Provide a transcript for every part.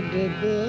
did the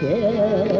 Ah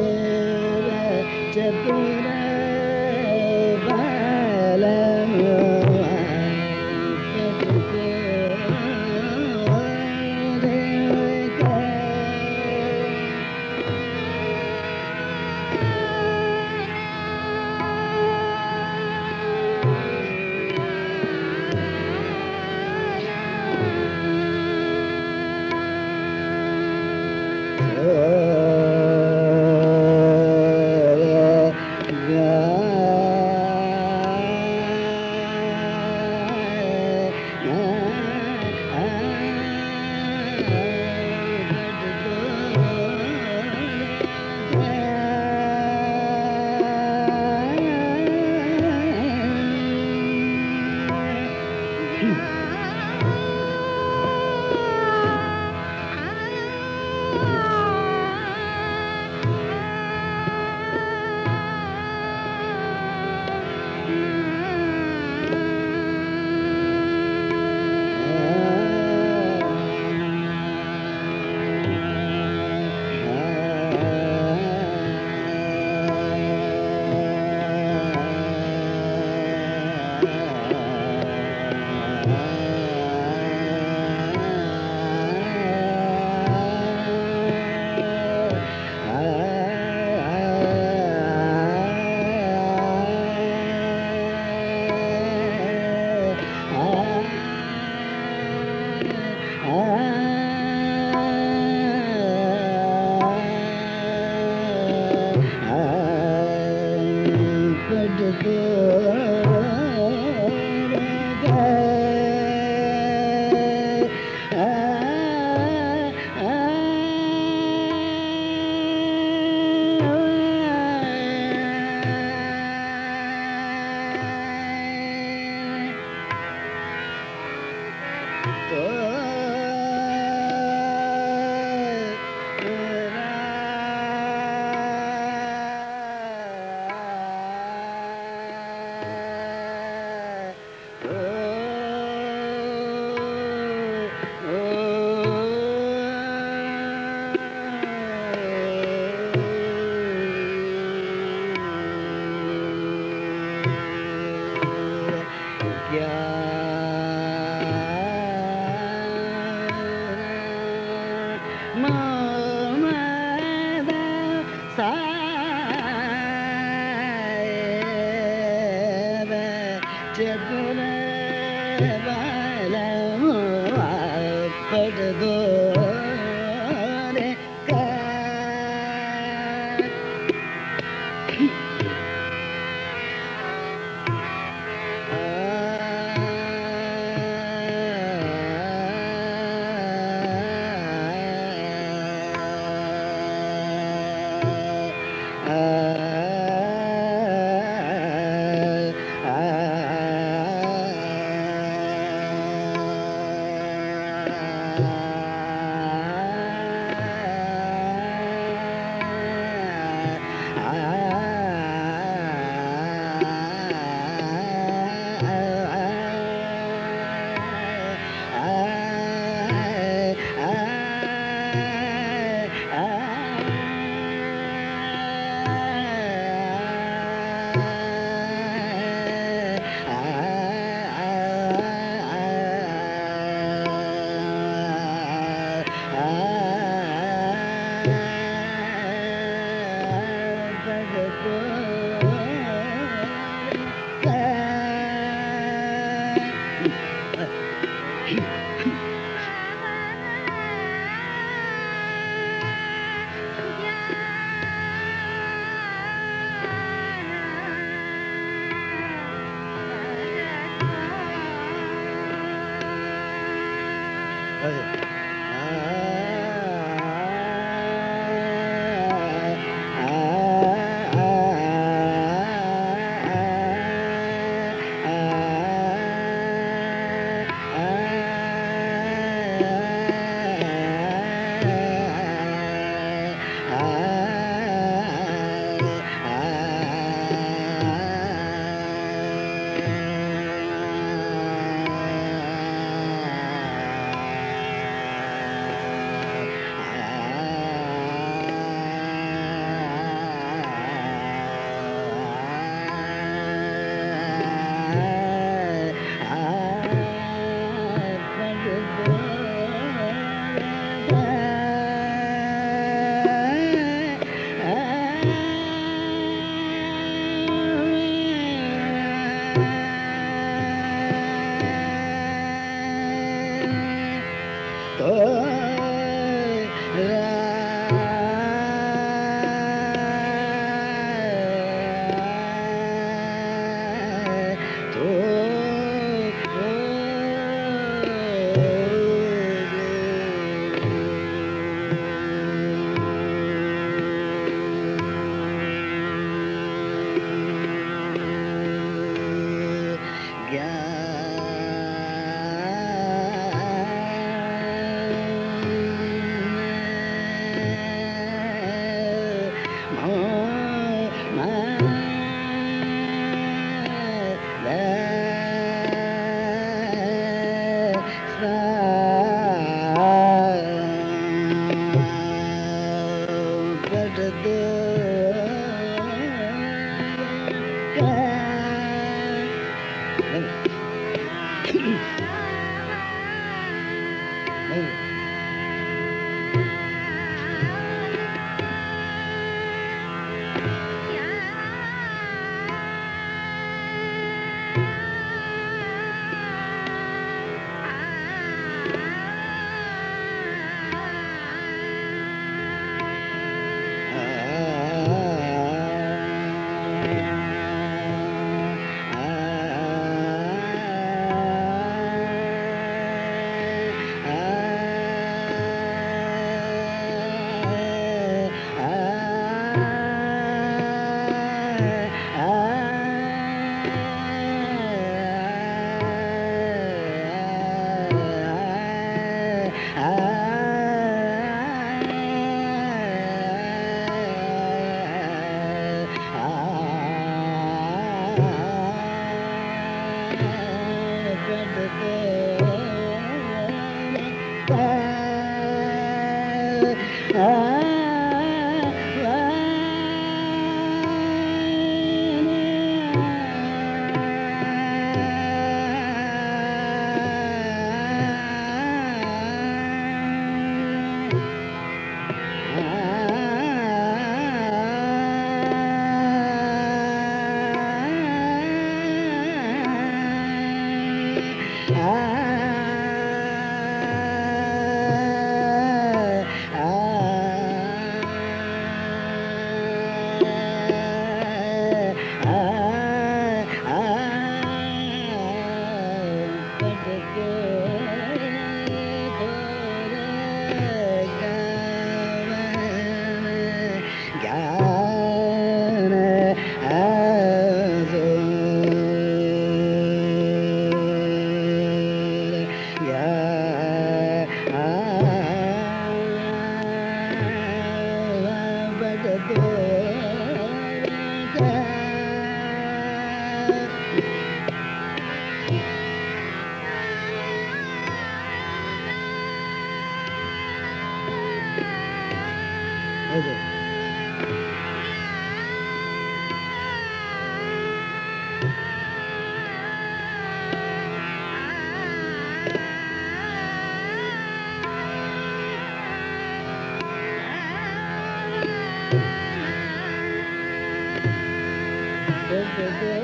ಆ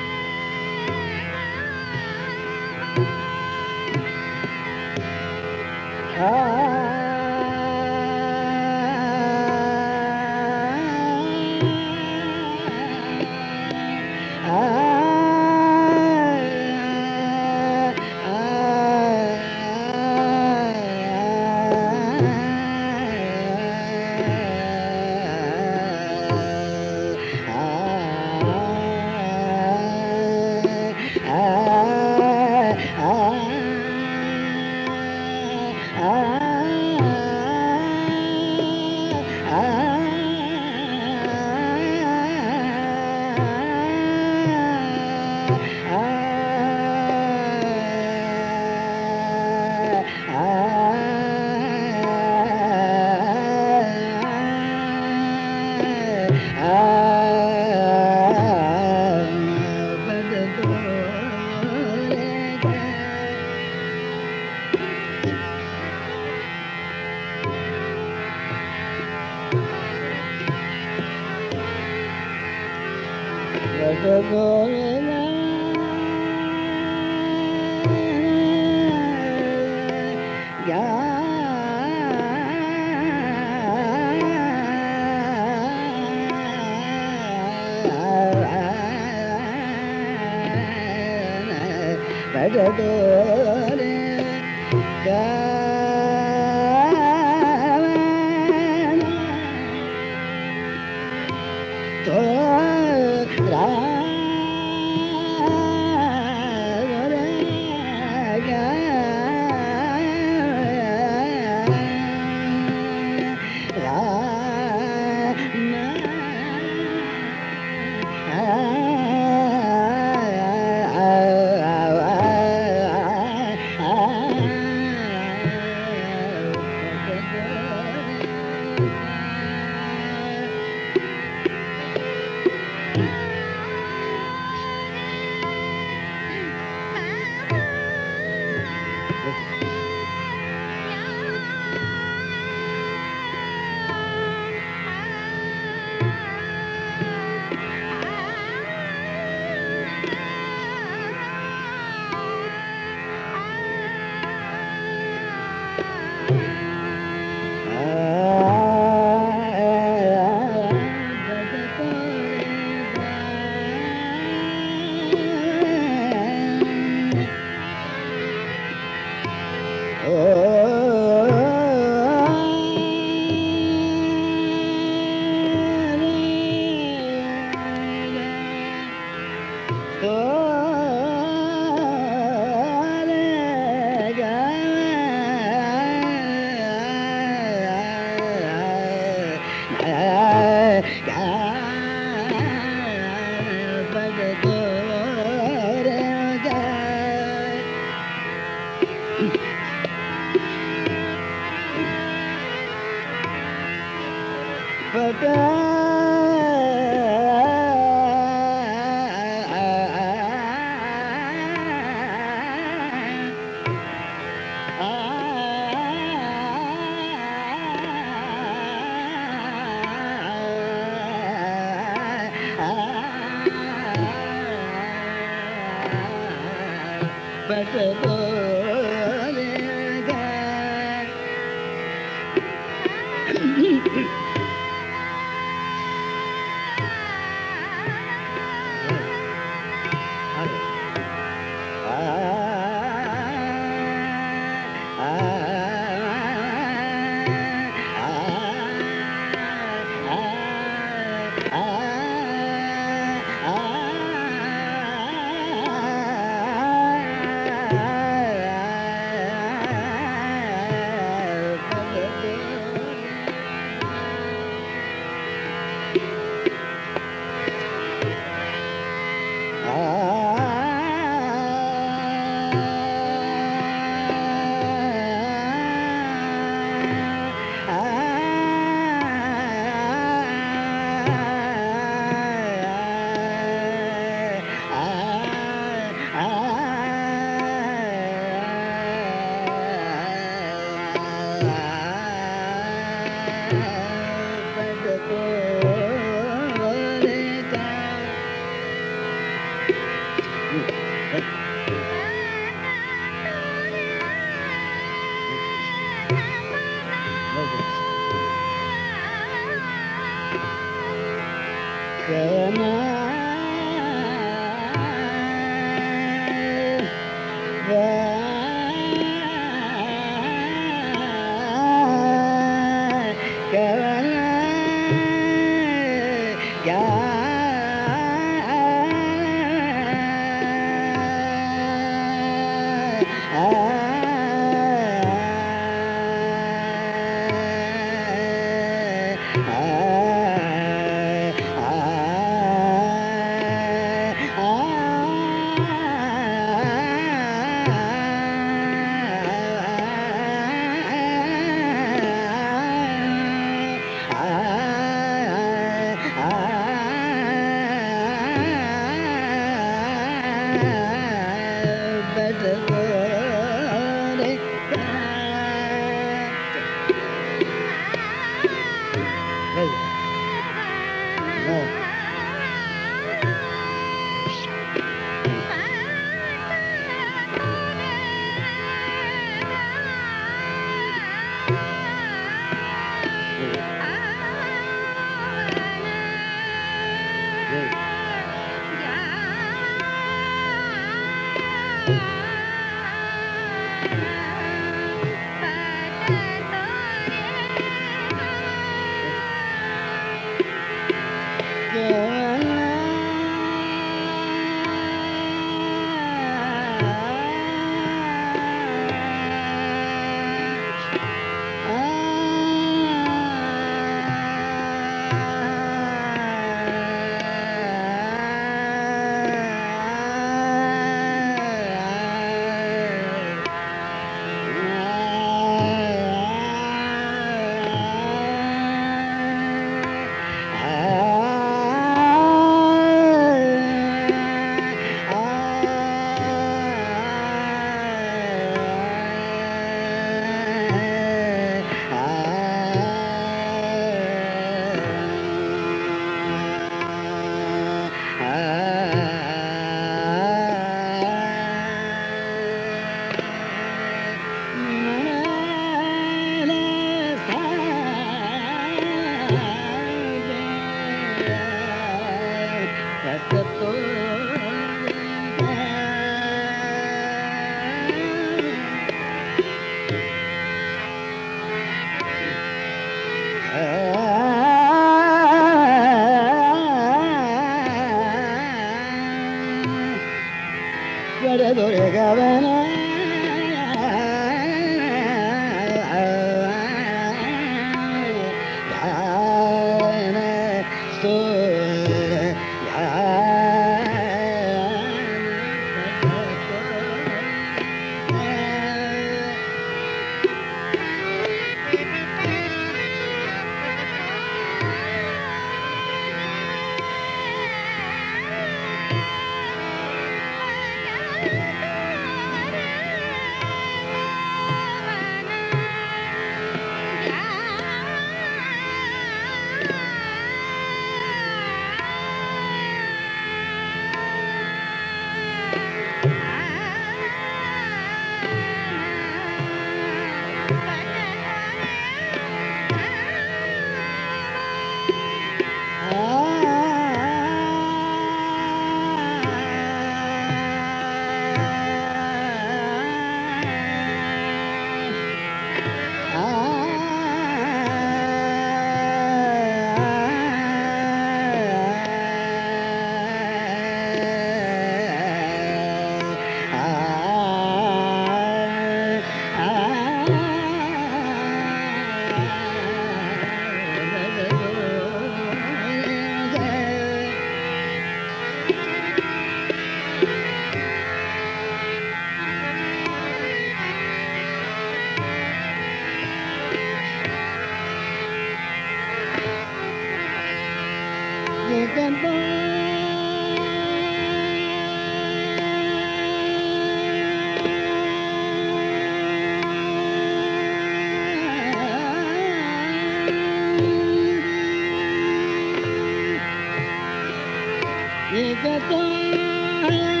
ये गता है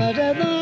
பரதா